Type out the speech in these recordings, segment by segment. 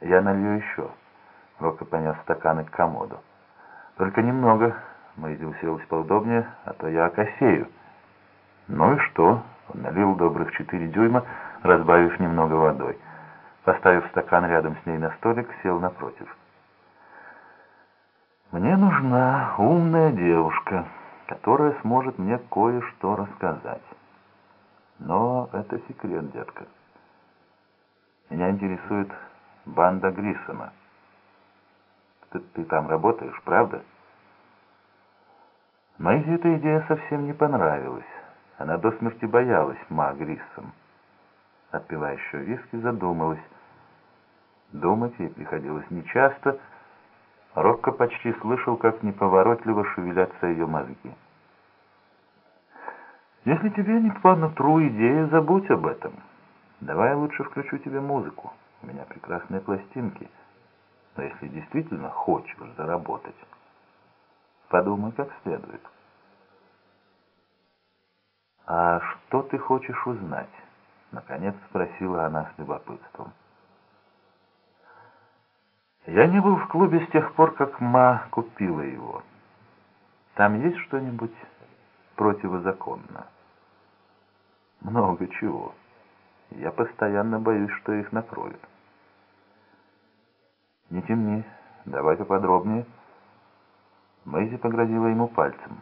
«Я налью еще». Рока понес стаканы к комоду. «Только немного». Мэйзи уселась поудобнее, а то я окосею. «Ну и что?» Он налил добрых четыре дюйма, разбавив немного водой. Поставив стакан рядом с ней на столик, сел напротив. «Мне нужна умная девушка, которая сможет мне кое-что рассказать. Но это секрет, детка. Меня интересует банда Гриссона. Ты, ты там работаешь, правда?» Мэйзи эта идея совсем не понравилась. Она до смерти боялась Ма Гриссом. Отпила еще виски, задумалась. Думать ей приходилось нечасто. Рокко почти слышал, как неповоротливо шевелятся ее мозги. «Если тебе не по нутру идея, забудь об этом. Давай я лучше включу тебе музыку. У меня прекрасные пластинки. Но если действительно хочешь заработать, подумай как следует». «А что ты хочешь узнать?» Наконец спросила она с любопытством. Я не был в клубе с тех пор, как Ма купила его. Там есть что-нибудь противозаконно? Много чего. Я постоянно боюсь, что их накроют. Не темни, давай поподробнее. Мэйзи погрозила ему пальцем.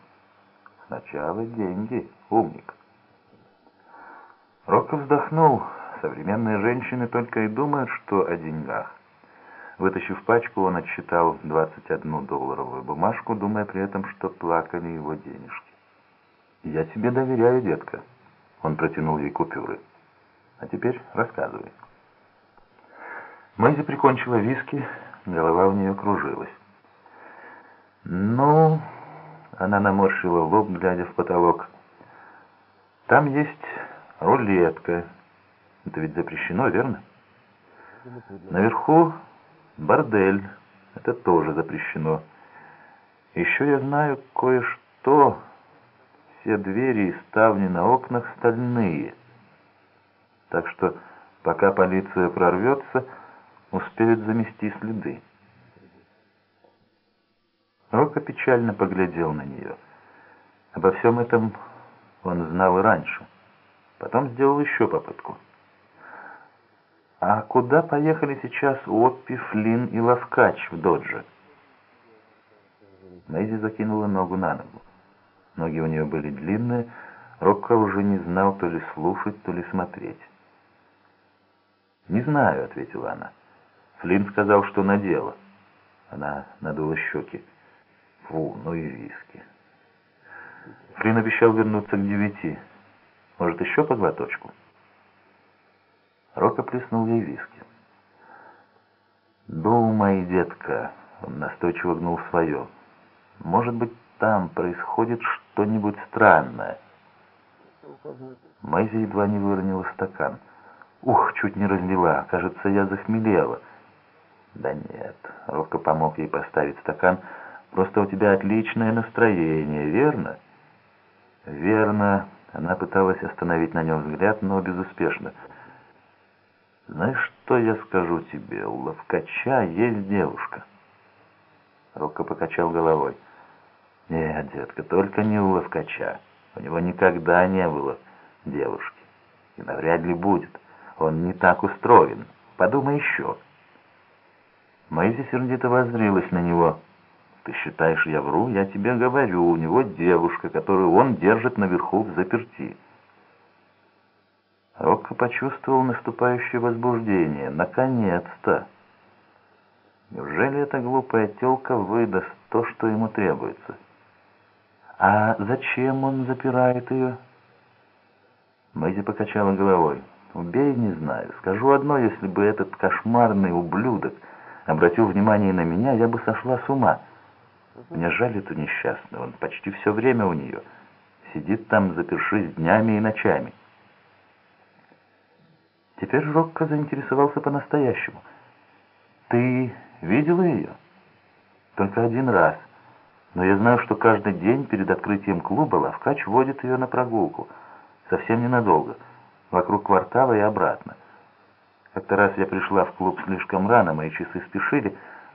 Сначала деньги, умник. Рокко вздохнул. Современные женщины только и думают, что о деньгах. Вытащив пачку, он отсчитал 21 долларовую бумажку, думая при этом, что плакали его денежки. «Я тебе доверяю, детка». Он протянул ей купюры. «А теперь рассказывай». Мэйзи прикончила виски, голова у нее кружилась. «Ну...» — она наморщила лоб, глядя в потолок. «Там есть рулетка. Это ведь запрещено, верно? Наверху бордель. Это тоже запрещено. Еще я знаю кое-что. Все двери и ставни на окнах стальные. Так что, пока полиция прорвется, успеют замести следы. Рока печально поглядел на нее. Обо всем этом он знал и раньше. Потом сделал еще попытку. «А куда поехали сейчас Оппи, Флинн и Лавкач в додже?» Мэйзи закинула ногу на ногу. Ноги у нее были длинные, Рокко уже не знал то ли слушать, то ли смотреть. «Не знаю», — ответила она. Флинн сказал, что на дело. Она надула щеки. «Фу, ну и виски». Флинн обещал вернуться к девяти. Может, еще по глоточку?» Рока плеснул ей виски. «Думай, детка», — он настойчиво гнул свое. «Может быть, там происходит что-нибудь странное». Мэйзи едва не выронила стакан. «Ух, чуть не разлила. Кажется, я захмелела». «Да нет», — Ровка помог ей поставить стакан. «Просто у тебя отличное настроение, верно?» «Верно», она пыталась остановить на нем взгляд, но безуспешно. «Знаешь, что я скажу тебе? У Ловкача есть девушка». Рокко покачал головой. «Нет, детка, только не у Ловкача. У него никогда не было девушки. И навряд ли будет. Он не так устроен. Подумай еще». Мэйзи сердито воззрилась на него. Ты считаешь, я вру? Я тебе говорю, у него девушка, которую он держит наверху в заперти. Рокко почувствовал наступающее возбуждение. Наконец-то! Неужели эта глупая телка выдаст то, что ему требуется? А зачем он запирает ее? Мэйзи покачала головой. Убей, не знаю. Скажу одно, если бы этот кошмарный ублюдок обратил внимание на меня, я бы сошла с ума. Мне жаль эту несчастную, он почти все время у нее. Сидит там, запершись днями и ночами. Теперь Рокко заинтересовался по-настоящему. «Ты видела ее?» «Только один раз. Но я знаю, что каждый день перед открытием клуба Лавкач водит ее на прогулку. Совсем ненадолго. Вокруг квартала и обратно. Как-то раз я пришла в клуб слишком рано, мои часы спешили,